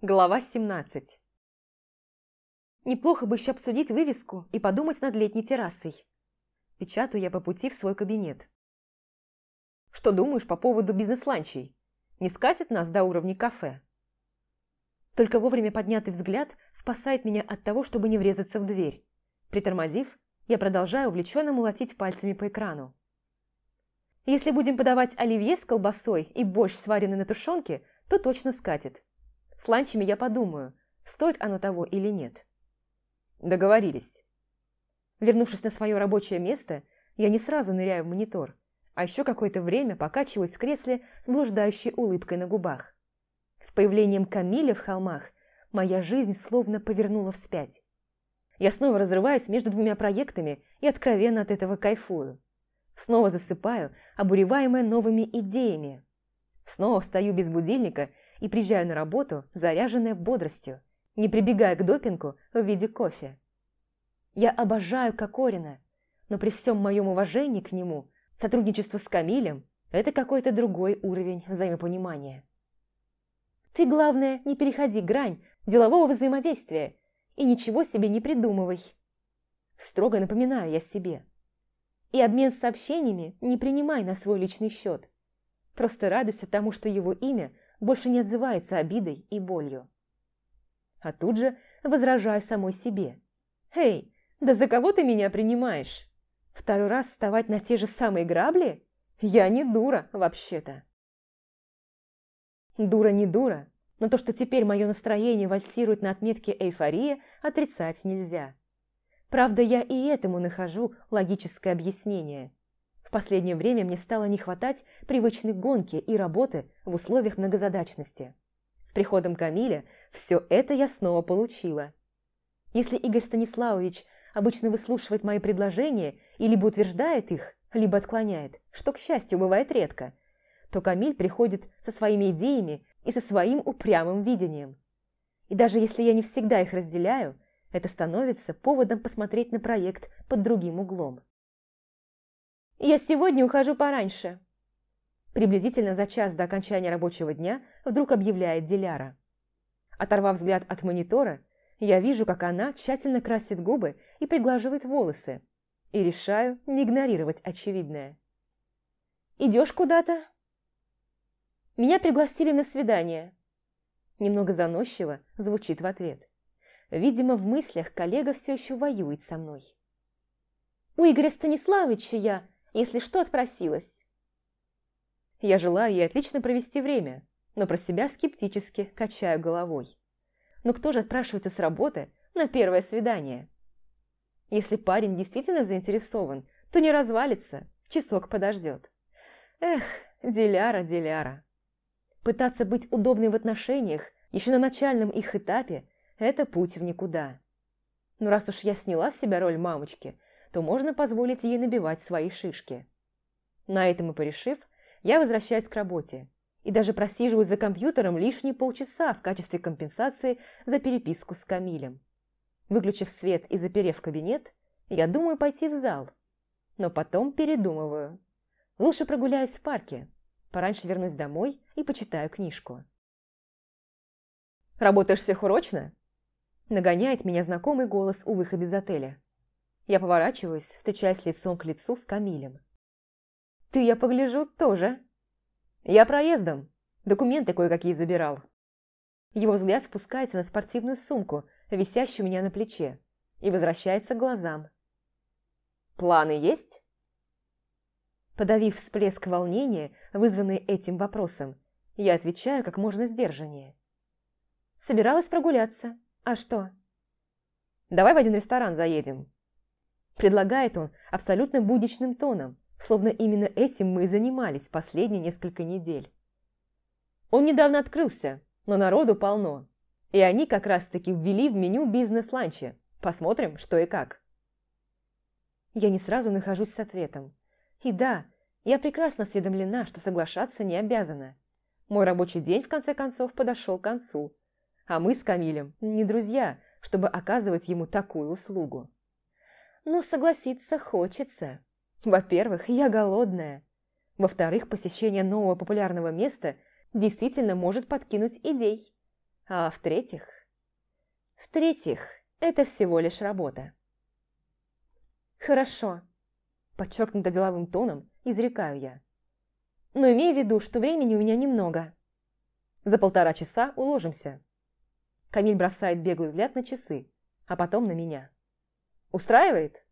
Глава 17 Неплохо бы еще обсудить вывеску и подумать над летней террасой. Печатаю я по пути в свой кабинет. Что думаешь по поводу бизнес-ланчей? Не скатит нас до уровня кафе? Только вовремя поднятый взгляд спасает меня от того, чтобы не врезаться в дверь. Притормозив, я продолжаю увлеченно молотить пальцами по экрану. Если будем подавать оливье с колбасой и борщ, сваренный на тушенке, то точно скатит. С ланчами я подумаю, стоит оно того или нет. Договорились. Вернувшись на свое рабочее место, я не сразу ныряю в монитор, а еще какое-то время покачиваюсь в кресле с блуждающей улыбкой на губах. С появлением Камиля в холмах моя жизнь словно повернула вспять. Я снова разрываюсь между двумя проектами и откровенно от этого кайфую. Снова засыпаю, обуреваемая новыми идеями. Снова встаю без будильника и приезжаю на работу, заряженная бодростью, не прибегая к допингу в виде кофе. Я обожаю Кокорина, но при всем моем уважении к нему, сотрудничество с Камилем – это какой-то другой уровень взаимопонимания. Ты, главное, не переходи грань делового взаимодействия и ничего себе не придумывай. Строго напоминаю я себе. И обмен сообщениями не принимай на свой личный счет. Просто радуйся тому, что его имя – больше не отзывается обидой и болью. А тут же возражаю самой себе. «Эй, да за кого ты меня принимаешь? Второй раз вставать на те же самые грабли? Я не дура, вообще-то». Дура не дура, но то, что теперь мое настроение вальсирует на отметке эйфория, отрицать нельзя. Правда, я и этому нахожу логическое объяснение. В последнее время мне стало не хватать привычной гонки и работы в условиях многозадачности. С приходом Камиля все это я снова получила. Если Игорь Станиславович обычно выслушивает мои предложения и либо утверждает их, либо отклоняет, что, к счастью, бывает редко, то Камиль приходит со своими идеями и со своим упрямым видением. И даже если я не всегда их разделяю, это становится поводом посмотреть на проект под другим углом. «Я сегодня ухожу пораньше», приблизительно за час до окончания рабочего дня вдруг объявляет Диляра. Оторвав взгляд от монитора, я вижу, как она тщательно красит губы и приглаживает волосы, и решаю не игнорировать очевидное. «Идешь куда-то?» «Меня пригласили на свидание». Немного заносчиво звучит в ответ. Видимо, в мыслях коллега все еще воюет со мной. «У Игоря Станиславовича я если что, отпросилась. Я желаю ей отлично провести время, но про себя скептически качаю головой. Но кто же отпрашивается с работы на первое свидание? Если парень действительно заинтересован, то не развалится, часок подождет. Эх, Диляра, Диляра. Пытаться быть удобной в отношениях еще на начальном их этапе – это путь в никуда. Но раз уж я сняла с себя роль мамочки, то можно позволить ей набивать свои шишки. На этом и порешив, я возвращаюсь к работе и даже просиживаю за компьютером лишние полчаса в качестве компенсации за переписку с Камилем. Выключив свет и заперев кабинет, я думаю пойти в зал, но потом передумываю. Лучше прогуляюсь в парке, пораньше вернусь домой и почитаю книжку. «Работаешь сверхурочно?» Нагоняет меня знакомый голос у выхода из отеля. Я поворачиваюсь, встречаясь лицом к лицу с Камилем. «Ты, я погляжу, тоже?» «Я проездом. Документы кое-какие забирал». Его взгляд спускается на спортивную сумку, висящую у меня на плече, и возвращается к глазам. «Планы есть?» Подавив всплеск волнения, вызванный этим вопросом, я отвечаю как можно сдержаннее. «Собиралась прогуляться. А что?» «Давай в один ресторан заедем. Предлагает он абсолютно будничным тоном, словно именно этим мы и занимались последние несколько недель. Он недавно открылся, но народу полно. И они как раз-таки ввели в меню бизнес-ланчи. Посмотрим, что и как. Я не сразу нахожусь с ответом. И да, я прекрасно осведомлена, что соглашаться не обязана. Мой рабочий день, в конце концов, подошел к концу. А мы с Камилем не друзья, чтобы оказывать ему такую услугу но согласиться хочется. Во-первых, я голодная. Во-вторых, посещение нового популярного места действительно может подкинуть идей. А в-третьих... В-третьих, это всего лишь работа. «Хорошо», – подчеркнуто деловым тоном изрекаю я. «Но имей в виду, что времени у меня немного. За полтора часа уложимся». Камиль бросает беглый взгляд на часы, а потом на меня. «Устраивает?»